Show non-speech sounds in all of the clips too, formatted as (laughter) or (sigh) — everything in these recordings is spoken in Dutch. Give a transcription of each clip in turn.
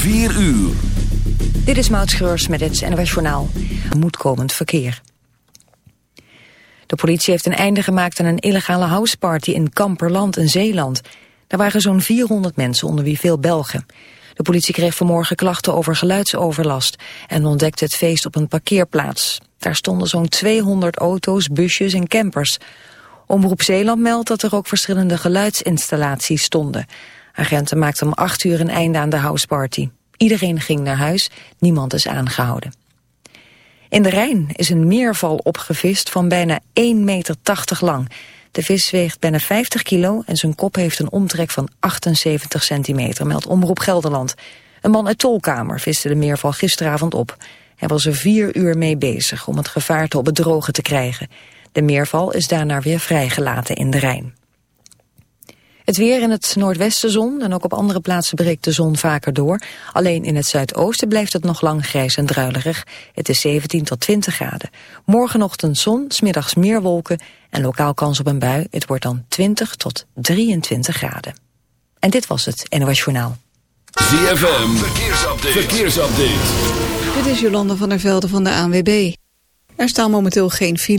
4 uur. Dit is Maud Schreurs met het NWS Journaal. Moedkomend verkeer. De politie heeft een einde gemaakt aan een illegale houseparty in Kamperland in Zeeland. Daar waren zo'n 400 mensen, onder wie veel Belgen. De politie kreeg vanmorgen klachten over geluidsoverlast... en ontdekte het feest op een parkeerplaats. Daar stonden zo'n 200 auto's, busjes en campers. Omroep Zeeland meldt dat er ook verschillende geluidsinstallaties stonden. Agenten maakten om 8 uur een einde aan de houseparty. Iedereen ging naar huis, niemand is aangehouden. In de Rijn is een meerval opgevist van bijna 1,80 meter lang. De vis weegt bijna 50 kilo en zijn kop heeft een omtrek van 78 centimeter, meldt Omroep Gelderland. Een man uit Tolkamer viste de meerval gisteravond op. Hij was er vier uur mee bezig om het gevaarte op het droge te krijgen. De meerval is daarna weer vrijgelaten in de Rijn. Het weer in het noordwesten zon en ook op andere plaatsen breekt de zon vaker door. Alleen in het zuidoosten blijft het nog lang grijs en druilerig. Het is 17 tot 20 graden. Morgenochtend zon, smiddags meer wolken en lokaal kans op een bui. Het wordt dan 20 tot 23 graden. En dit was het NOS Journaal. ZFM, verkeersupdate. verkeersupdate. Dit is Jolanda van der Velde van de ANWB. Er staan momenteel geen file.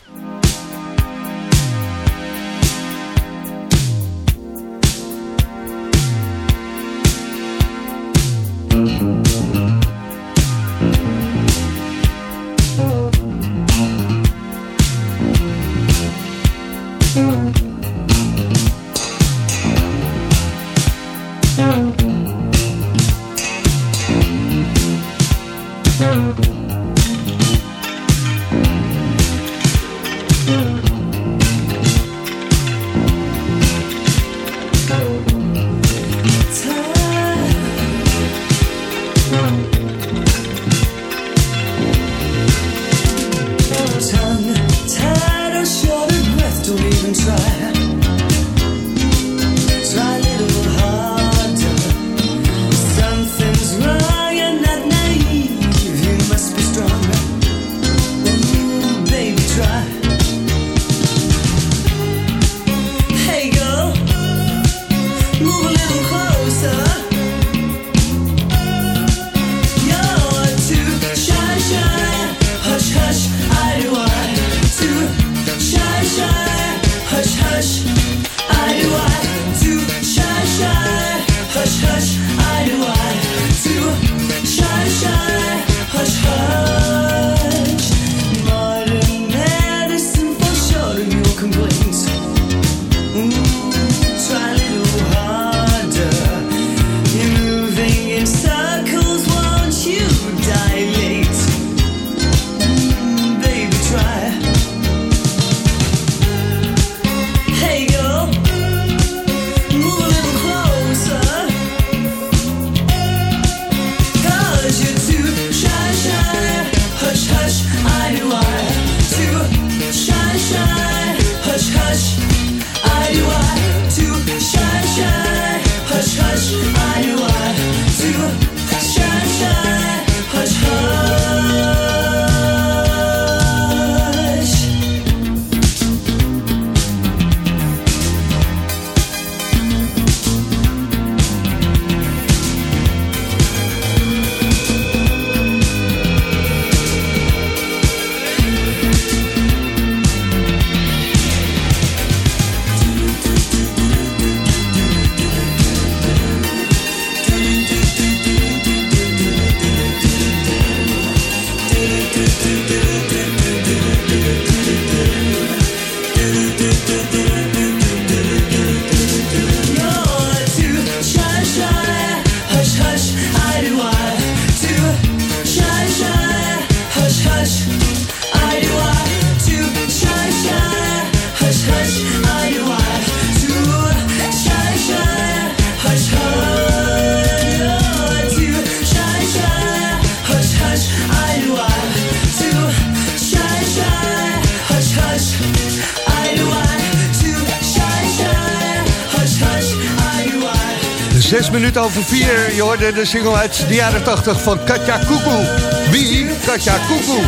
Minuten over vier. Je hoorde de single uit de jaren 80 van Katja Koekoe. Wie? Katja Koekoe.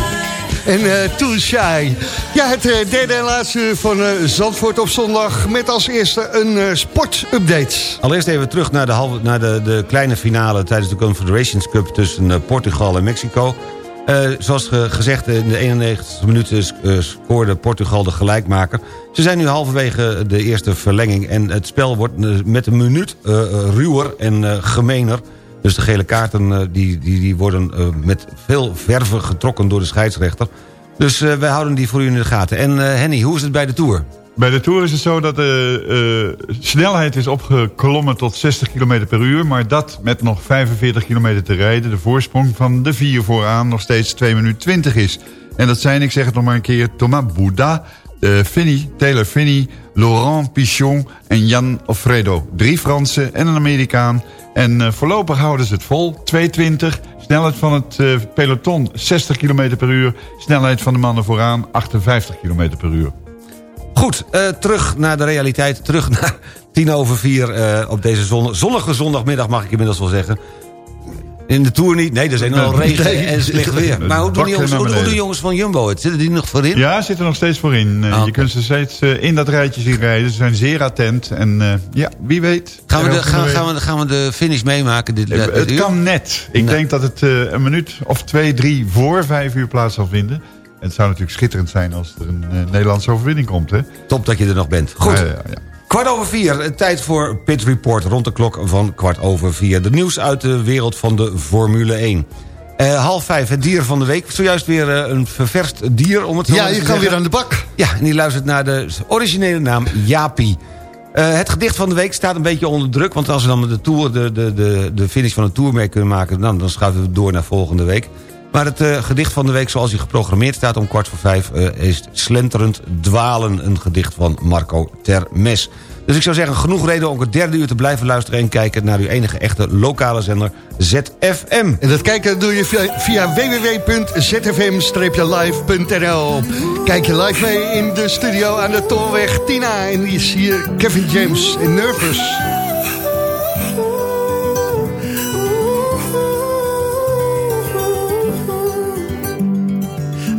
En uh. Ja, het uh, derde en laatste van uh, Zandvoort op zondag... met als eerste een sportupdate. Allereerst even terug naar, de, halve, naar de, de kleine finale... tijdens de Confederations Cup tussen Portugal en Mexico. Zoals gezegd, in de 91e minuut scoorde Portugal de gelijkmaker. Ze zijn nu halverwege de eerste verlenging... en het spel wordt met een minuut ruwer en gemener... Dus de gele kaarten uh, die, die, die worden uh, met veel verven getrokken door de scheidsrechter. Dus uh, wij houden die voor u in de gaten. En Henny, hoe is het bij de Tour? Bij de Tour is het zo dat de snelheid is opgeklommen tot 60 km per uur... maar dat met nog 45 km te rijden... de voorsprong van de vier vooraan nog steeds 2 minuten 20 is. En dat zijn, ik zeg het nog maar een keer, Thomas Bouda... Finney, Taylor Finney, Laurent Pichon en Jan Offredo. Drie Fransen en een Amerikaan... En uh, voorlopig houden ze het vol. 220, snelheid van het uh, peloton 60 km per uur. Snelheid van de mannen vooraan 58 km per uur. Goed, uh, terug naar de realiteit. Terug naar tien over vier op deze zonnige zondagmiddag mag ik inmiddels wel zeggen. In de Tour niet? Nee, er zijn al regen en slecht weer. Maar hoe doen, die jongens, hoe, doen de jongens van Jumbo het? Zitten die nog voorin? Ja, zitten nog steeds voorin. Uh, Je kunt ze steeds in dat rijtje zien rijden. Ze zijn zeer attent. En uh, ja, wie weet. Gaan we, de, gaan, gaan, we, gaan we de finish meemaken? Dit, het uur? kan net. Ik denk dat het een minuut of twee, drie voor vijf uur plaats zal vinden. En het zou natuurlijk schitterend zijn als er een Nederlandse overwinning komt. Hè? Top dat je er nog bent. Goed. Ja, ja, Kwart over vier, tijd voor Pit Report rond de klok van kwart over vier. De nieuws uit de wereld van de Formule 1. Uh, eh, half vijf, het dier van de week. Zojuist weer uh, een ververst dier, om het zo ja, te zeggen. Ja, je kan weer aan de bak. Ja, en die luistert naar de originele naam Japi. Uh, het gedicht van de week staat een beetje onder druk... want als we dan de, tour, de, de, de, de finish van de Tour mee kunnen maken... dan, dan schuiven we door naar volgende week. Maar het uh, gedicht van de week zoals hij geprogrammeerd staat om kwart voor vijf... Uh, is Slenterend Dwalen, een gedicht van Marco Termes. Dus ik zou zeggen, genoeg reden om het derde uur te blijven luisteren... en kijken naar uw enige echte lokale zender ZFM. En dat kijken doe je via, via www.zfm-live.nl. Kijk je live mee in de studio aan de Tolweg Tina. En die is hier Kevin James in Nervous.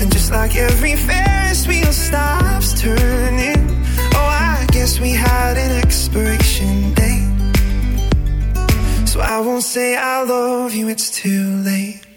And just like every Ferris wheel stops turning, oh, I guess we had an expiration date. So I won't say I love you, it's too late.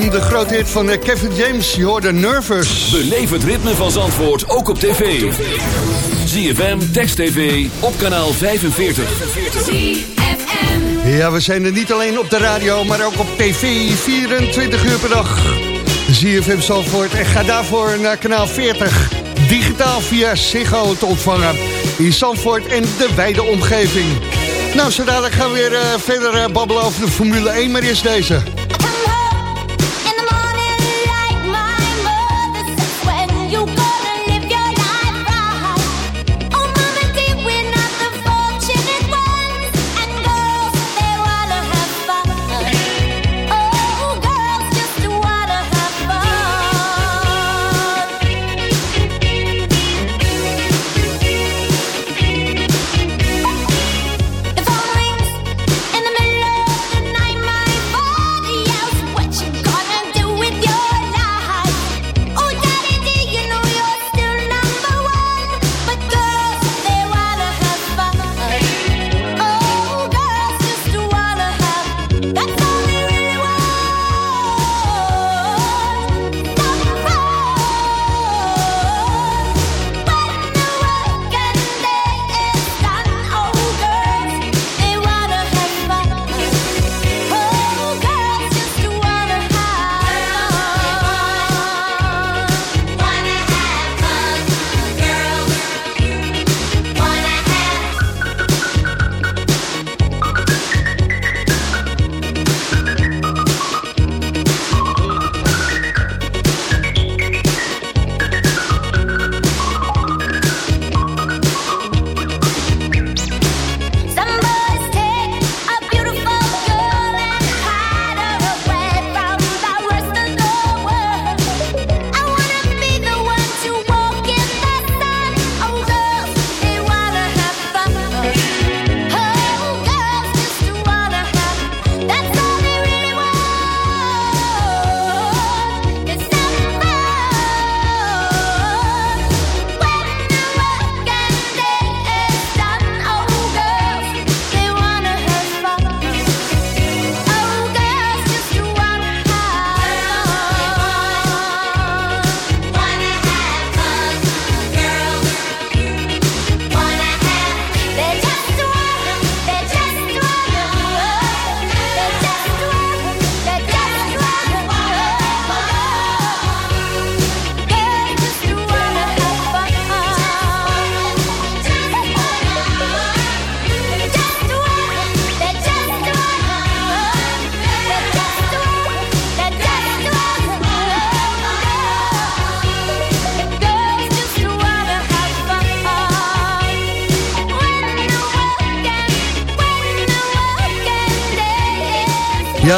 Hem de grote hit van eh, Kevin James. Je hoorde Nervous. Beleef het ritme van Zandvoort ook op tv. ZFM, Text TV, op kanaal 45. Ja, we zijn er niet alleen op de radio, maar ook op tv. 24 uur per dag. ZFM Zandvoort. En ga daarvoor naar kanaal 40. Digitaal via Ziggo te ontvangen. In Zandvoort en de wijde omgeving. Nou, zo dadelijk gaan we weer eh, verder eh, babbelen over de Formule 1. Maar eerst deze.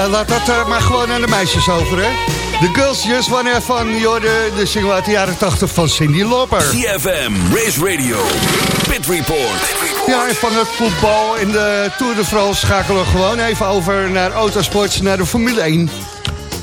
Laat dat er maar gewoon aan de meisjes over, hè? De Girls Just Wanna Have Fun, de, de single uit de jaren 80 van Cindy Lauper. CFM, Race Radio, Pit Report. Ja, en van het voetbal in de Tour de France schakelen we gewoon even over naar autosports, naar de Formule 1.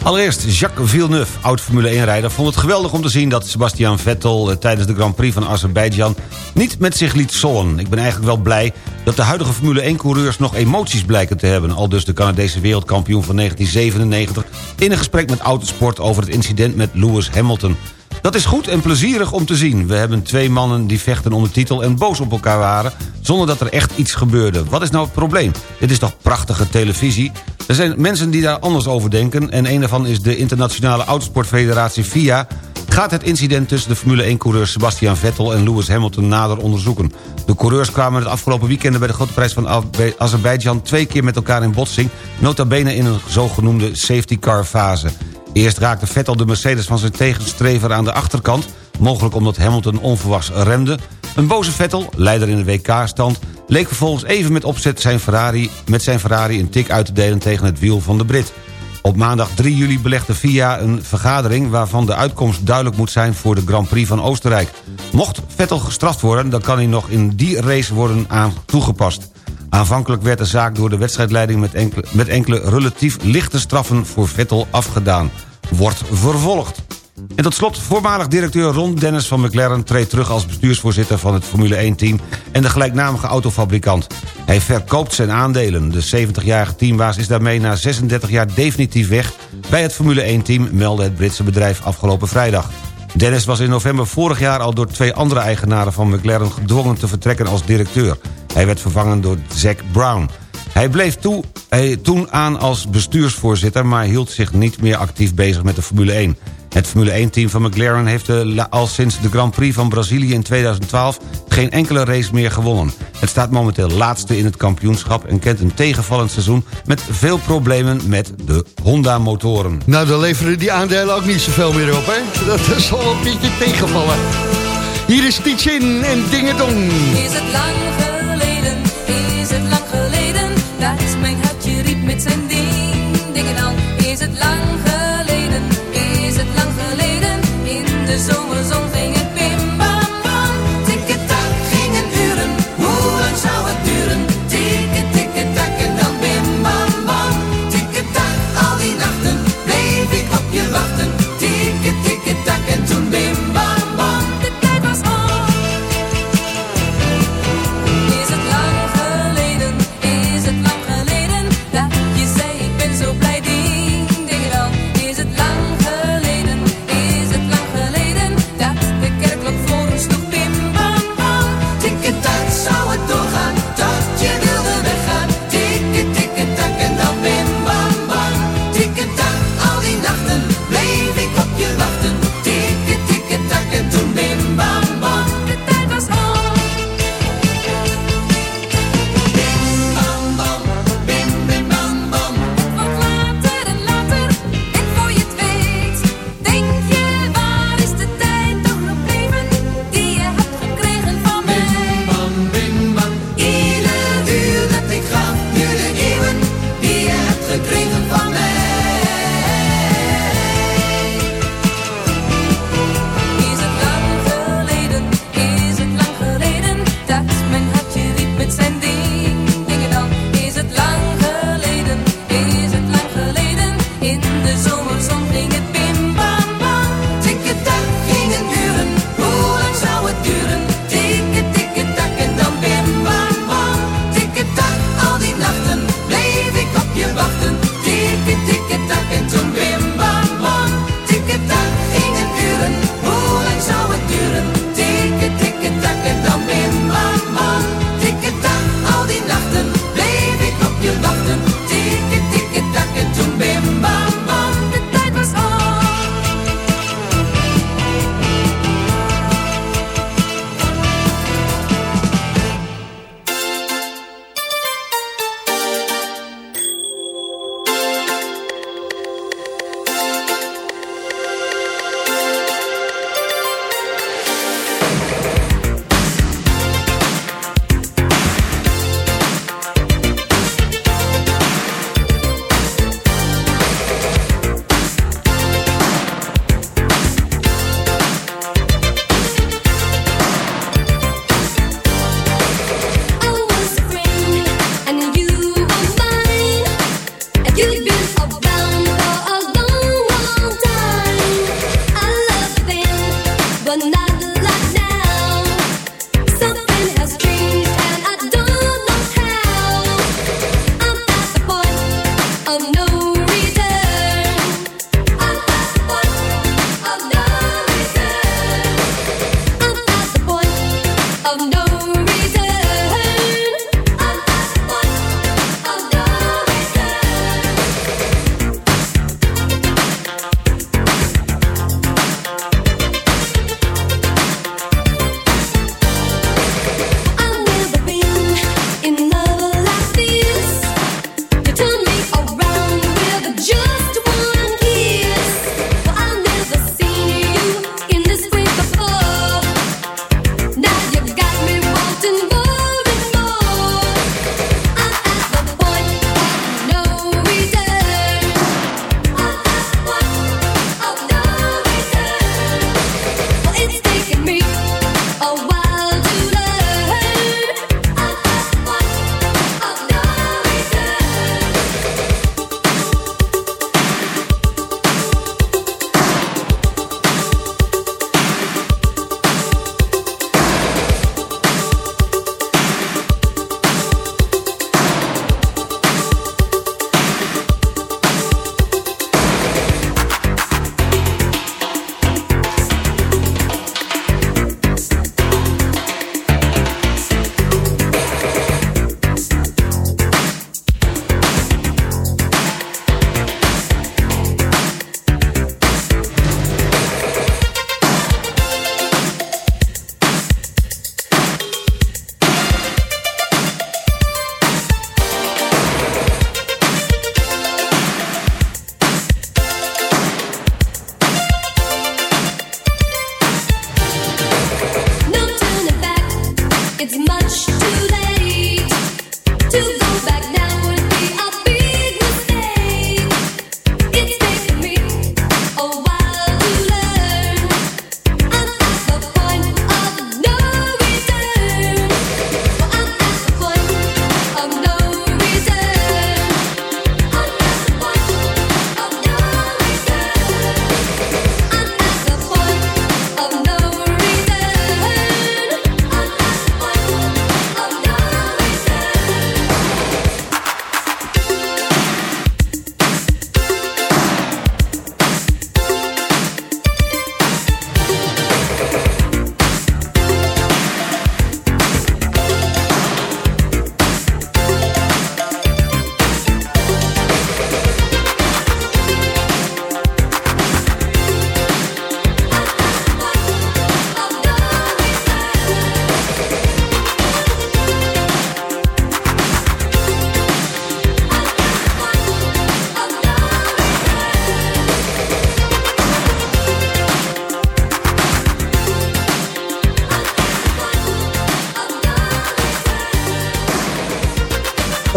Allereerst Jacques Villeneuve, oud Formule 1-rijder... vond het geweldig om te zien dat Sebastian Vettel... eh, tijdens de Grand Prix van Azerbeidzjan niet met zich liet zollen. Ik ben eigenlijk wel blij dat de huidige Formule 1-coureurs... nog emoties blijken te hebben. Al dus de Canadese wereldkampioen van 1997... in een gesprek met Autosport over het incident met Lewis Hamilton. Dat is goed en plezierig om te zien. We hebben twee mannen die vechten om de titel en boos op elkaar waren... zonder dat er echt iets gebeurde. Wat is nou het probleem? Dit is toch prachtige televisie? Er zijn mensen die daar anders over denken... en een daarvan is de internationale autosportfederatie FIA... gaat het incident tussen de Formule 1-coureurs Sebastian Vettel en Lewis Hamilton nader onderzoeken. De coureurs kwamen het afgelopen weekend bij de grote prijs van Azerbeidzjan... twee keer met elkaar in botsing, nota bene in een zogenoemde safety car fase. Eerst raakte Vettel de Mercedes van zijn tegenstrever aan de achterkant... mogelijk omdat Hamilton onverwachts remde. Een boze Vettel, leider in de WK-stand... leek vervolgens even met opzet zijn Ferrari, met zijn Ferrari een tik uit te delen... tegen het wiel van de Brit. Op maandag 3 juli belegde FIA een vergadering... waarvan de uitkomst duidelijk moet zijn voor de Grand Prix van Oostenrijk. Mocht Vettel gestraft worden, dan kan hij nog in die race worden aan toegepast. Aanvankelijk werd de zaak door de wedstrijdleiding... met enkele, met enkele relatief lichte straffen voor Vettel afgedaan. Wordt vervolgd. En tot slot, voormalig directeur Ron Dennis van McLaren... treedt terug als bestuursvoorzitter van het Formule 1-team... en de gelijknamige autofabrikant. Hij verkoopt zijn aandelen. De 70-jarige teambaas is daarmee na 36 jaar definitief weg... bij het Formule 1-team, meldde het Britse bedrijf afgelopen vrijdag. Dennis was in november vorig jaar al door twee andere eigenaren van McLaren... gedwongen te vertrekken als directeur. Hij werd vervangen door Zack Brown... Hij bleef toe, hij, toen aan als bestuursvoorzitter... maar hield zich niet meer actief bezig met de Formule 1. Het Formule 1-team van McLaren heeft de, al sinds de Grand Prix van Brazilië in 2012... geen enkele race meer gewonnen. Het staat momenteel laatste in het kampioenschap... en kent een tegenvallend seizoen met veel problemen met de Honda-motoren. Nou, dan leveren die aandelen ook niet zoveel meer op, hè? Dat is al een beetje tegenvallen. Hier is Tietjin en Dingedong. Is het lang geleden, is het lang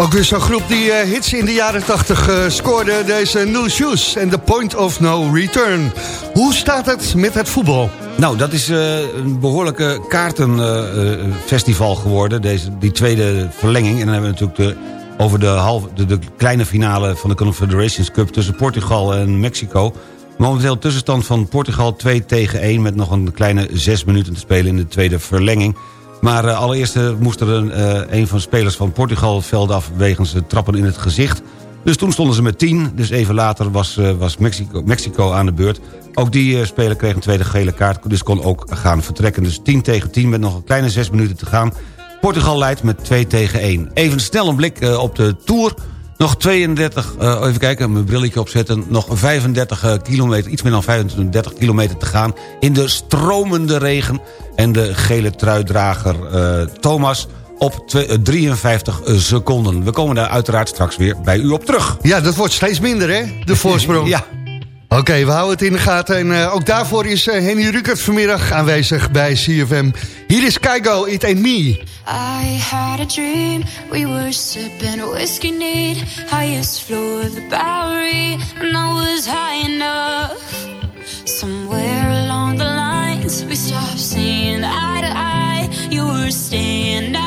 Ook weer zo'n groep die eh, hits in de jaren 80 eh, scoorde. Deze New Shoes en The Point of No Return. Hoe staat het met het voetbal? Nou, dat is eh, een behoorlijke kaartenfestival geworden, deze, die tweede verlenging. En dan hebben we natuurlijk de, over de, halve, de, de kleine finale van de Confederations Cup... tussen Portugal en Mexico. Momenteel tussenstand van Portugal 2 tegen 1... met nog een kleine 6 minuten te spelen in de tweede verlenging. Maar uh, allereerst uh, moest er een, uh, een van de spelers van Portugal het veld af... wegens trappen in het gezicht. Dus toen stonden ze met 10. Dus even later was, was Mexico, Mexico aan de beurt. Ook die speler kreeg een tweede gele kaart, dus kon ook gaan vertrekken. Dus 10 tegen 10 met nog een kleine 6 minuten te gaan. Portugal leidt met 2 tegen 1. Even snel een blik op de Tour... Nog 32, uh, even kijken, mijn brilletje opzetten. Nog 35 uh, kilometer, iets meer dan 35 kilometer te gaan... in de stromende regen. En de gele truidrager uh, Thomas op 53 seconden. We komen daar uiteraard straks weer bij u op terug. Ja, dat wordt steeds minder, hè? De (laughs) voorsprong. ja. Oké, we houden het in de gaten. En uh, ook daarvoor is uh, Henny Rukert vanmiddag aanwezig bij CFM. Hier is Keigo, It Ain't Me. I had a dream, we were sipping whiskey neat. Highest floor of the Bowery, and I was high enough. Somewhere along the lines, we stopped seeing eye to eye. You were staying out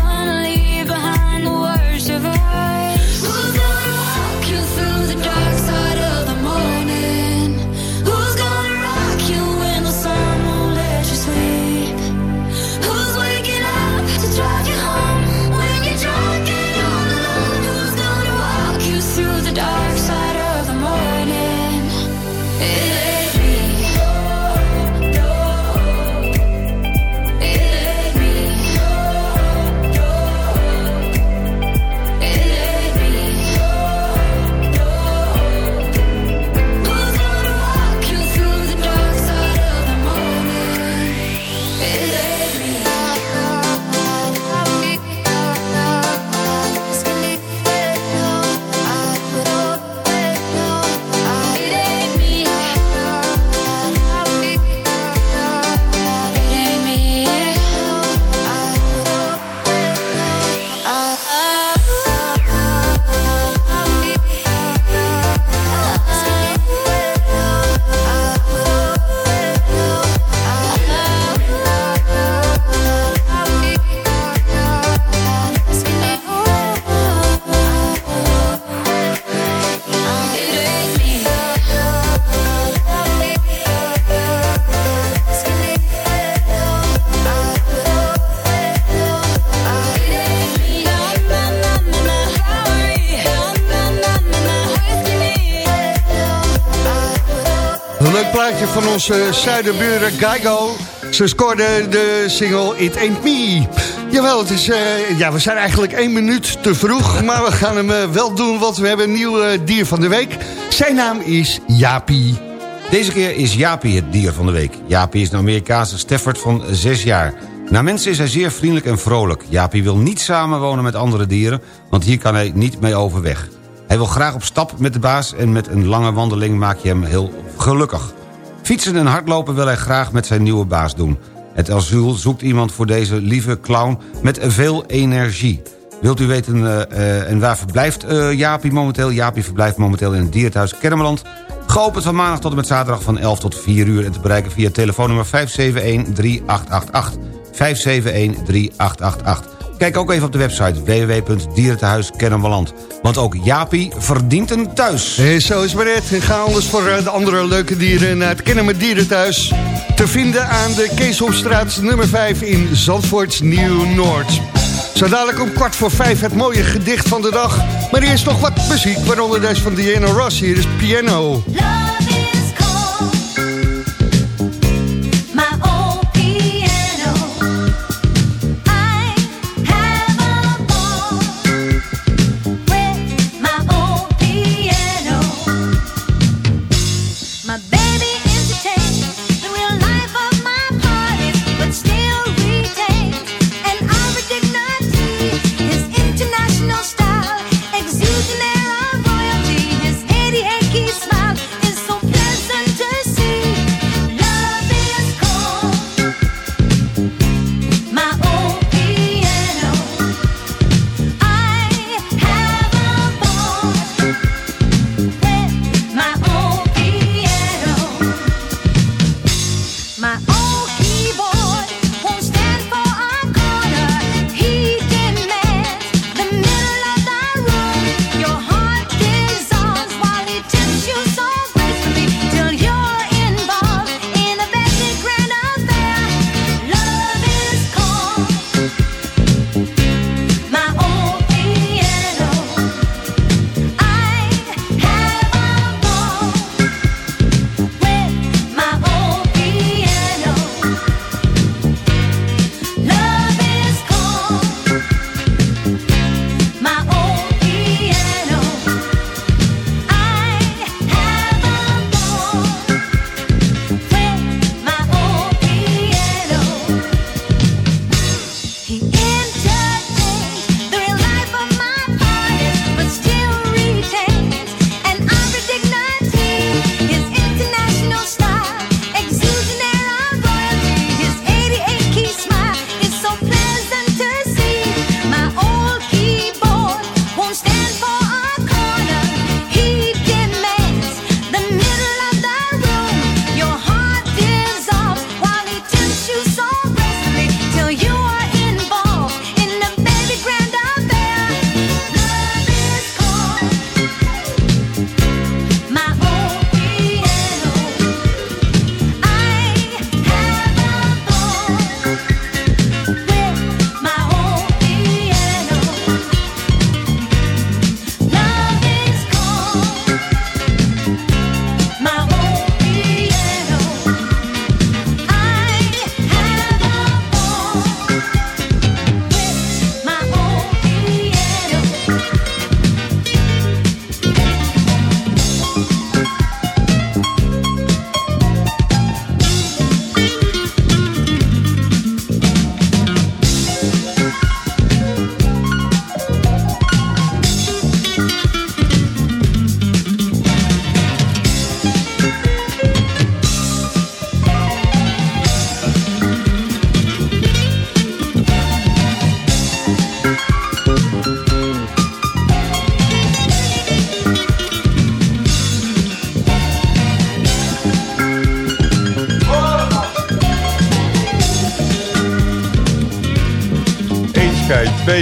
plaatje van onze zuidenburen Geigo. Ze scoorde de single It Ain't Me. Jawel, het is, eh, ja, we zijn eigenlijk één minuut te vroeg. (laughs) Maar we gaan hem eh, wel doen, want we hebben een nieuw eh, dier van de week. Zijn naam is Jaapie. Deze keer is Jaapie het dier van de week. Jaapie is een Amerikaanse Stafford van 6 jaar. Naar mensen is hij zeer vriendelijk en vrolijk. Jaapie wil niet samenwonen met andere dieren, want hier kan hij niet mee overweg. Hij wil graag op stap met de baas en met een lange wandeling maak je hem heel gelukkig. Fietsen en hardlopen wil hij graag met zijn nieuwe baas doen. Het asiel zoekt iemand voor deze lieve clown met veel energie. Wilt u weten uh, uh, en waar verblijft uh, momenteel? Jaapie verblijft momenteel in het dierenthuis Kennemerland. Geopend van maandag tot en met zaterdag van 11 tot 4 uur... en te bereiken via telefoonnummer 571-3888. 571-3888. Kijk ook even op de website www.dierentehuiskennemerland. Want ook Jaapie verdient een thuis. Hey, zo is maar het. En ga anders voor de andere leuke dieren naar het Kennen met Dierenthuis. Te vinden aan de Keeshofstraat nummer 5 in Zandvoort Nieuw-Noord. Zo dadelijk om kwart voor vijf het mooie gedicht van de dag. Maar eerst nog wat muziek, waaronder deze van Diana Ross. Hier is Piano.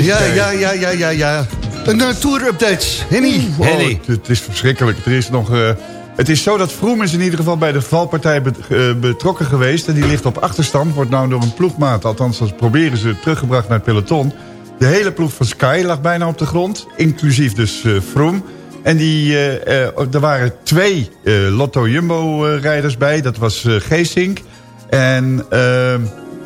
Ja, ja, ja, ja, ja, ja. Een uh, tour-update. Henny. Oh, Henny. Het is verschrikkelijk. Er is nog... Uh, het is zo dat Vroom is in ieder geval bij de valpartij betrokken geweest. En die ligt op achterstand. Wordt nou door een ploegmaat, althans dat proberen ze, teruggebracht naar het peloton. De hele ploeg van Sky lag bijna op de grond. Inclusief dus uh, Vroom. En die, er waren twee Lotto Jumbo-rijders bij. Dat was Geesink. En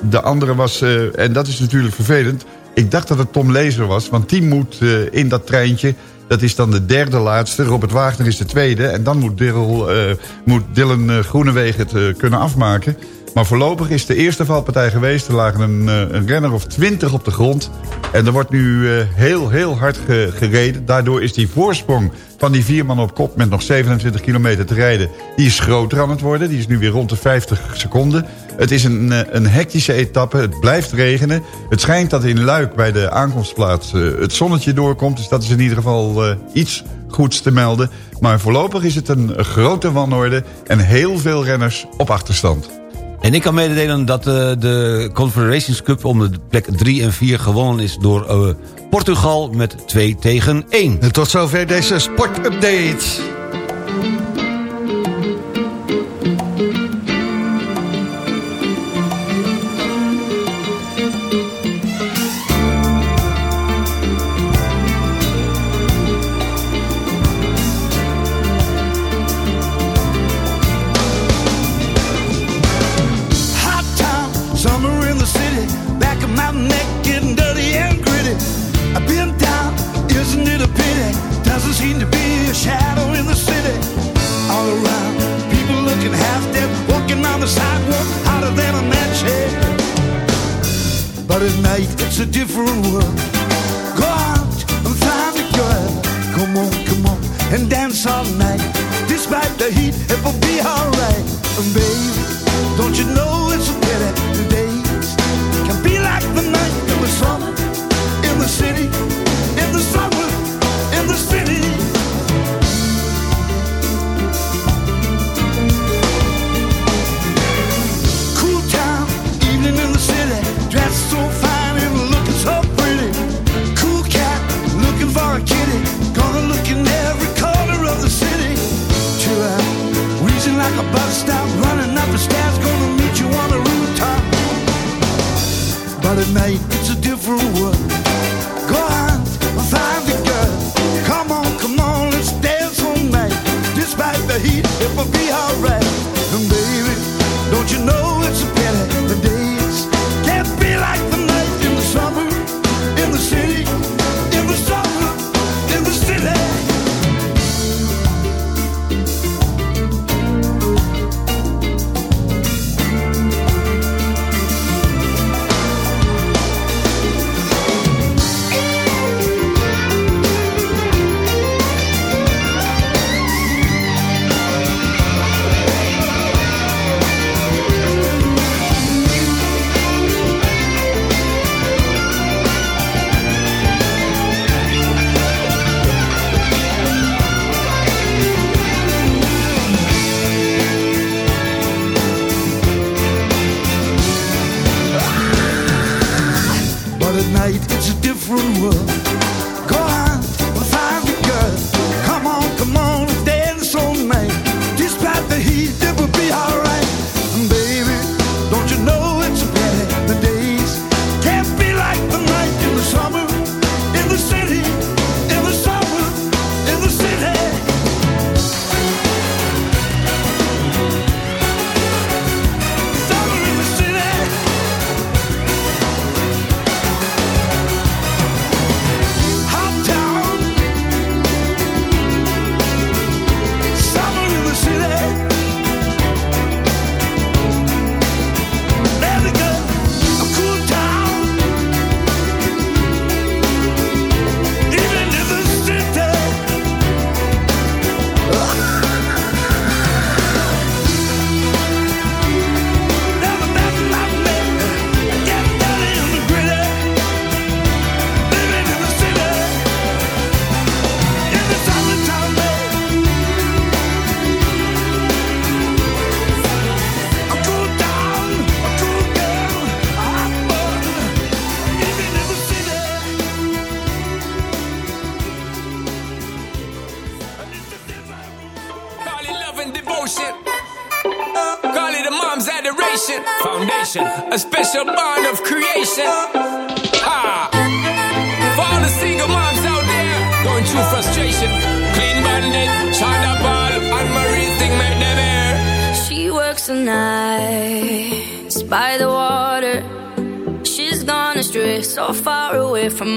de andere was, en dat is natuurlijk vervelend... Ik dacht dat het Tom Lezer was, want die moet uh, in dat treintje... dat is dan de derde laatste, Robert Wagner is de tweede... en dan moet, Dylan, uh, moet Dylan uh, Groenewegen het kunnen afmaken. Maar voorlopig is de eerste valpartij geweest. Er lagen een, eh, een renner of twintig op de grond. En er wordt nu eh, heel, heel hard ge- gereden. Daardoor is die voorsprong van die vier man op kop... met nog 27 kilometer te rijden, die is groter aan het worden. Die is nu weer rond de 50 seconden. Het is een, eh, een hectische etappe. Het blijft regenen. Het schijnt dat in Luik bij de aankomstplaats het zonnetje doorkomt. Dus dat is in ieder geval iets goeds te melden. Maar voorlopig is het een grote wanorde... en heel veel renners op achterstand. En ik kan mededelen dat eh, de Confederations Cup om de plek 3 en 4 gewonnen is door eh, Portugal met 2 tegen 1. En tot zover deze sportupdate. Different world. It's a different world. Go find a girl. Come on, come on, let's dance all night. Despite the heat, it will be alright. And baby, don't you know it's a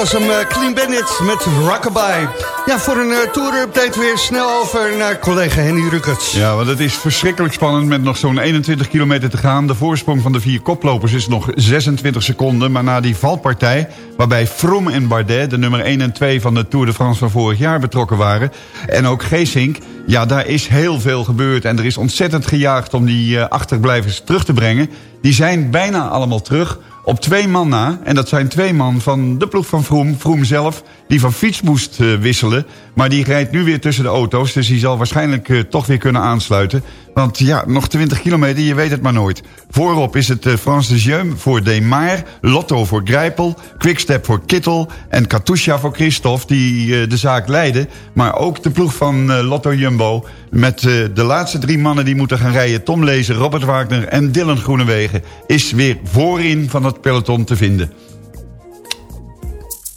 was hem, eh, Clean Bandit met Rockabye. Ja, voor een eh, tour-update weer snel over naar collega Henny Rukkerts. Ja, want het is verschrikkelijk spannend met nog zo'n 21 kilometer te gaan. De voorsprong van de vier koplopers is nog 26 seconden. Maar na die valpartij, waarbij Froome en Bardet... de nummer 1 en 2 van de Tour de France van vorig jaar betrokken waren... en ook Geesink, ja, daar is heel veel gebeurd. En er is ontzettend gejaagd om die eh, achterblijvers terug te brengen. Die zijn bijna allemaal terug op twee man na. En dat zijn twee man van de ploeg van Vroom. Vroom zelf, die van fiets moest eh, wisselen. Maar die rijdt nu weer tussen de auto's. Dus die zal waarschijnlijk eh, toch weer kunnen aansluiten. Want ja, nog 20 kilometer, je weet het maar nooit. Voorop is het uh, Frans de Jeum voor Demar. Lotto voor Grijpel. Quickstep voor Kittel. En Katusha voor Christophe, die de zaak leiden. Maar ook de ploeg van Lotto Jumbo. Met de laatste drie mannen die moeten gaan rijden. Tom Lezer, Robert Wagner en Dylan Groenewegen. Is weer voorin van het peloton te vinden.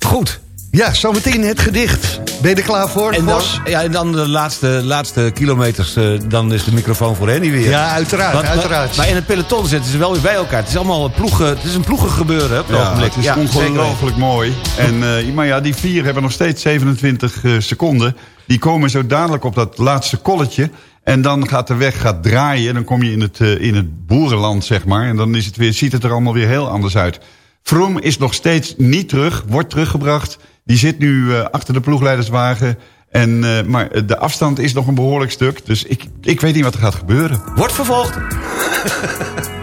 Goed. Ja, zometeen het gedicht. Ben je er klaar voor, En dan, ja, en dan de laatste, laatste kilometers, uh, dan is de microfoon voor Henny weer. Ja, uiteraard, Want, uiteraard. Maar, maar in het peloton zitten ze wel weer bij elkaar. Het is allemaal een ploegen, het is een ploegengebeuren op het Ja, ogenblik. het is ongelooflijk mooi. En, uh, maar ja, die vier hebben nog steeds 27 uh, seconden. Die komen zo dadelijk op dat laatste kolletje. En dan gaat de weg gaat draaien. Dan kom je in het, uh, in het boerenland, zeg maar. En dan is het weer, ziet het er allemaal weer heel anders uit. Vroom is nog steeds niet terug, wordt teruggebracht. Die zit nu uh, achter de ploegleiderswagen. En, uh, maar de afstand is nog een behoorlijk stuk. Dus ik, ik weet niet wat er gaat gebeuren. Wordt vervolgd. (laughs)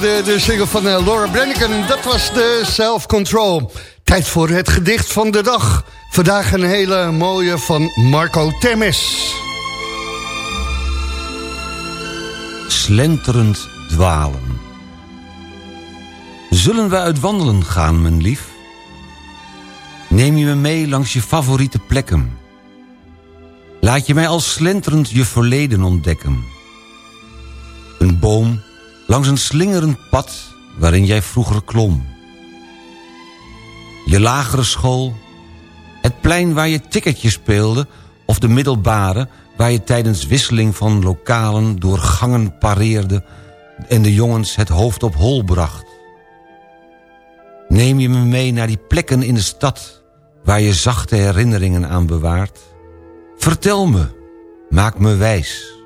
De single van eh, Laura Branigan, dat was de Self Control. Tijd voor het gedicht van de dag. Vandaag een hele mooie van Marco Temes. Slenterend dwalen. Zullen we uit wandelen gaan, mijn lief? Neem je me mee langs je favoriete plekken. Laat je mij al slenterend je verleden ontdekken. Een boom langs een slingerend pad waarin jij vroeger klom. Je lagere school, het plein waar je ticketje speelde... of de middelbare waar je tijdens wisseling van lokalen... door gangen pareerde en de jongens het hoofd op hol bracht. Neem je me mee naar die plekken in de stad... waar je zachte herinneringen aan bewaart? Vertel me, maak me wijs...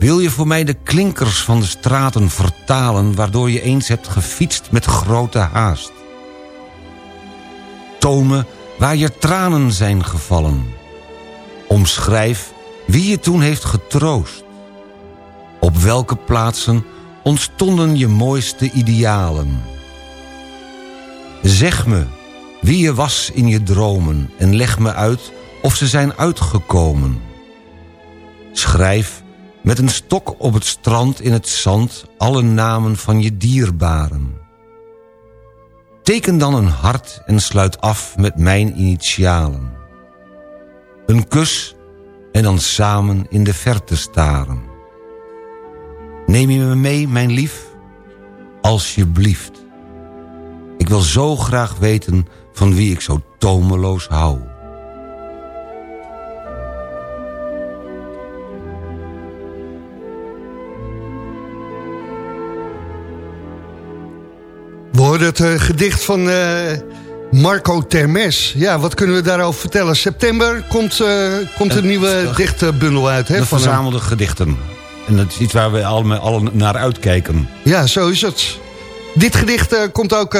Wil je voor mij de klinkers van de straten vertalen... waardoor je eens hebt gefietst met grote haast? Toon me waar je tranen zijn gevallen. Omschrijf wie je toen heeft getroost. Op welke plaatsen ontstonden je mooiste idealen? Zeg me wie je was in je dromen... en leg me uit of ze zijn uitgekomen. Schrijf met een stok op het strand in het zand... alle namen van je dierbaren. Teken dan een hart en sluit af met mijn initialen. Een kus en dan samen in de verte staren. Neem je me mee, mijn lief? Alsjeblieft. Ik wil zo graag weten van wie ik zo tomeloos hou. Het eh, gedicht van eh, Marco Termes. Ja, wat kunnen we daarover vertellen? September komt, eh, komt een nieuwe dichtbundel uit. Hè, De van hem. verzamelde gedichten. En dat is iets waar we allemaal alle naar uitkijken. Ja, zo is het. Dit gedicht komt ook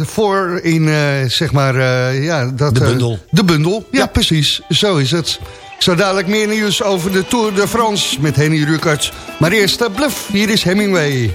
voor in, zeg maar, ja... Dat, De bundel. de bundel, ja, precies. Zo is het. Zo dadelijk meer nieuws over de Tour de France met Henny Rukert. Maar eerst uh, Bluff, hier is Hemingway.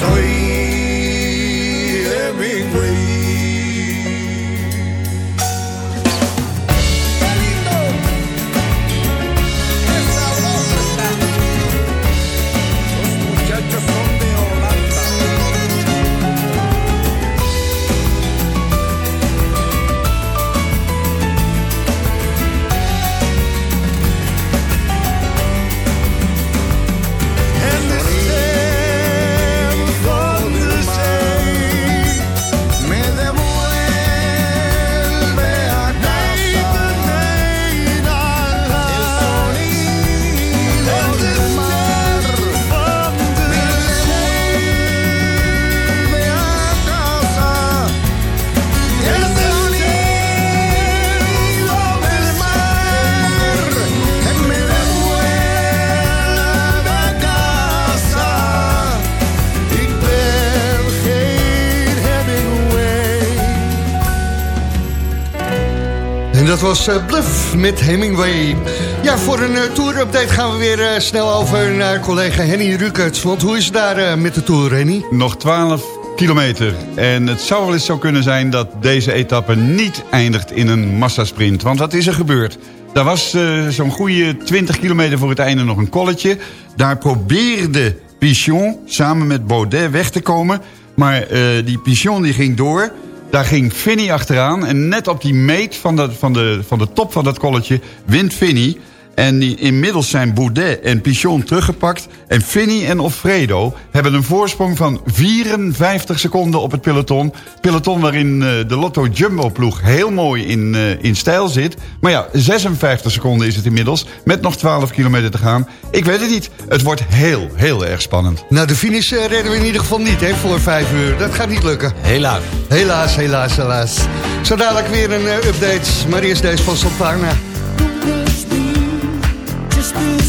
Soy was eh, Bluff met Hemingway. Ja, voor een uh, tour-update gaan we weer eh, snel over naar collega Henny Rukerts. Want hoe is het daar eh, met de tour, Henny? Nog 12 kilometer. En het zou wel eens zo kunnen zijn dat deze etappe niet eindigt in een massasprint. Want wat is er gebeurd? Daar was eh, zo'n goede 20 kilometer voor het einde nog een kolletje. Daar probeerde Pichon samen met Baudet weg te komen. Maar eh, die Pichon die ging door. Daar ging Finny achteraan. En net op die meet van de, van de, van de top van dat kolletje wint Finny. En die, inmiddels zijn Boudet en Pichon teruggepakt. En Finny en Offredo hebben een voorsprong van 54 seconden op het peloton. Peloton waarin eh, de Lotto Jumbo-ploeg heel mooi in, eh, in stijl zit. Maar ja, 56 seconden is het inmiddels. Met nog 12 kilometer te gaan. Ik weet het niet. Het wordt heel, heel erg spannend. Nou, de finish eh, redden we in ieder geval niet, hè, voor vijf uur. Dat gaat niet lukken. Helaas. Helaas, helaas, helaas. Zo dadelijk weer een update, maar eerst deze van Santana. Just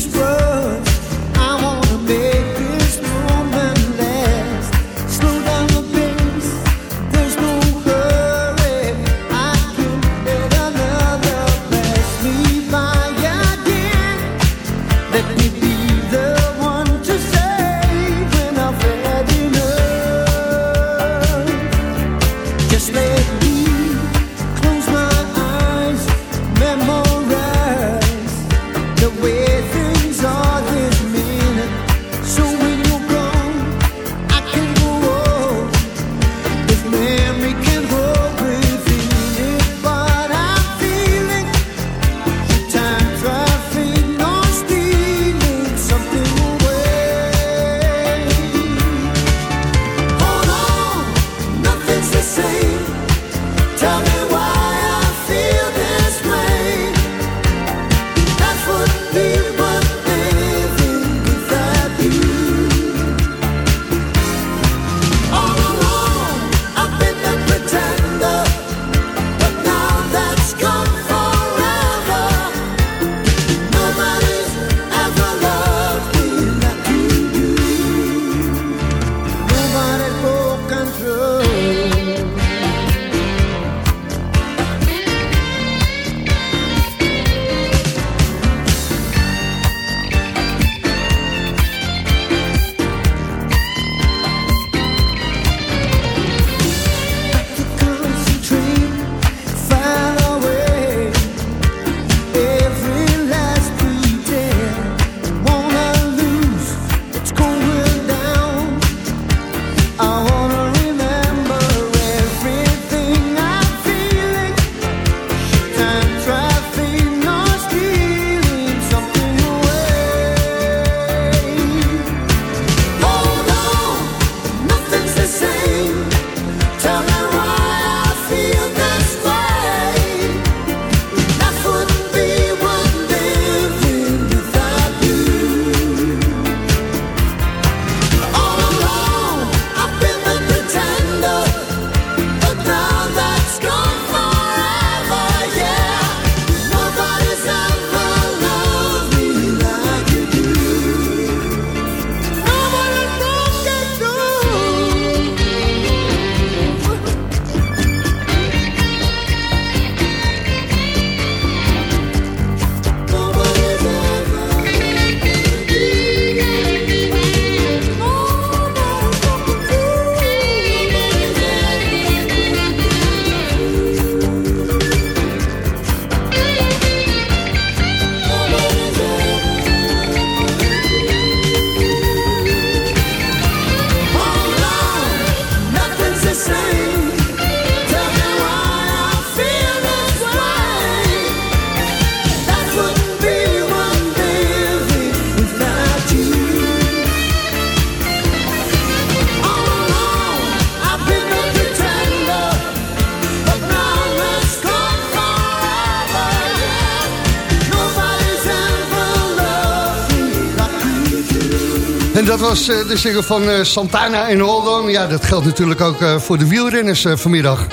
was eh, de zinger van eh, Santana en Hold On. Ja, dat geldt natuurlijk ook eh, voor de wielrenners vanmiddag.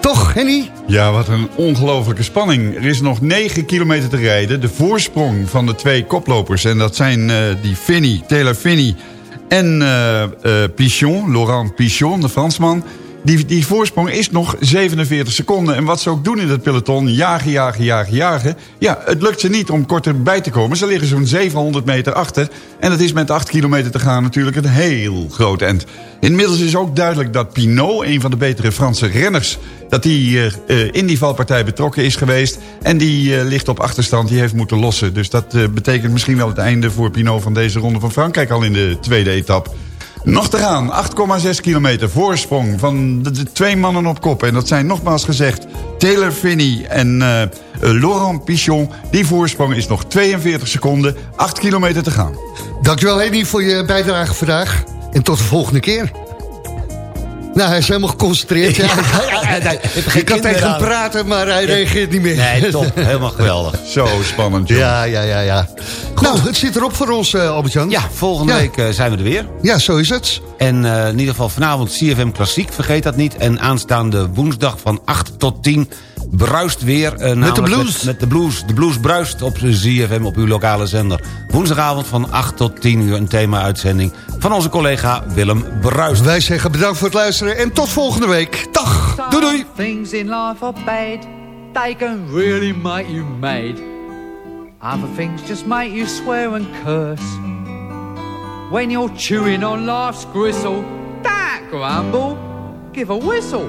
Toch, Henny? Ja, wat een ongelofelijke spanning. Er is nog 9 kilometer te rijden. De voorsprong van de twee koplopers. En dat zijn die Finney, Taylor Finney en Pichon, Laurent Pichon, de Fransman. Die, die voorsprong is nog 47 seconden. En wat ze ook doen in het peloton, jagen, jagen, jagen, jagen. Ja, het lukt ze niet om korter bij te komen. Ze liggen zo'n 700 meter achter. En dat is met 8 kilometer te gaan natuurlijk een heel groot end. Inmiddels is ook duidelijk dat Pinot, een van de betere Franse renners... dat die eh, eh, in die valpartij betrokken is geweest. En die eh, ligt op achterstand, die heeft moeten lossen. Dus dat betekent misschien wel het einde voor Pinot van deze ronde van Frankrijk... al in de tweede etappe. Nog te gaan, 8,6 kilometer voorsprong van de, twee mannen op kop. En dat zijn nogmaals gezegd Taylor Finney en eh, Laurent Pichon. Die voorsprong is nog 42 seconden, 8 kilometer te gaan. Dankjewel, Henny, voor je bijdrage vandaag. En tot de volgende keer. Nou, hij is helemaal geconcentreerd. Ja, (laughs) ja, ja, Ik kan tegen hem praten, maar hij reageert niet meer. Nee, top. Helemaal geweldig. (laughs) Zo spannend, joh. Ja, ja, ja, ja. Nou, het zit erop voor ons, eh, Albert-Jan. Ja, volgende Ja. week eh, zijn we er weer. Ja, zo is het. En eh, in ieder geval vanavond CFM Klassiek, vergeet dat niet. En aanstaande woensdag van 8 tot 10 bruist weer. eh, namelijk de blues. Met, met de blues. De blues bruist op CFM op uw lokale zender. Woensdagavond van 8 tot 10 uur een thema-uitzending van onze collega Willem Bruist. Wij zeggen bedankt voor het luisteren en tot volgende week. Dag, doei doei. Things in life are bad, they can really make you mad. Other things just make you swear and curse. When you're chewing on life's gristle, don't grumble, give a whistle.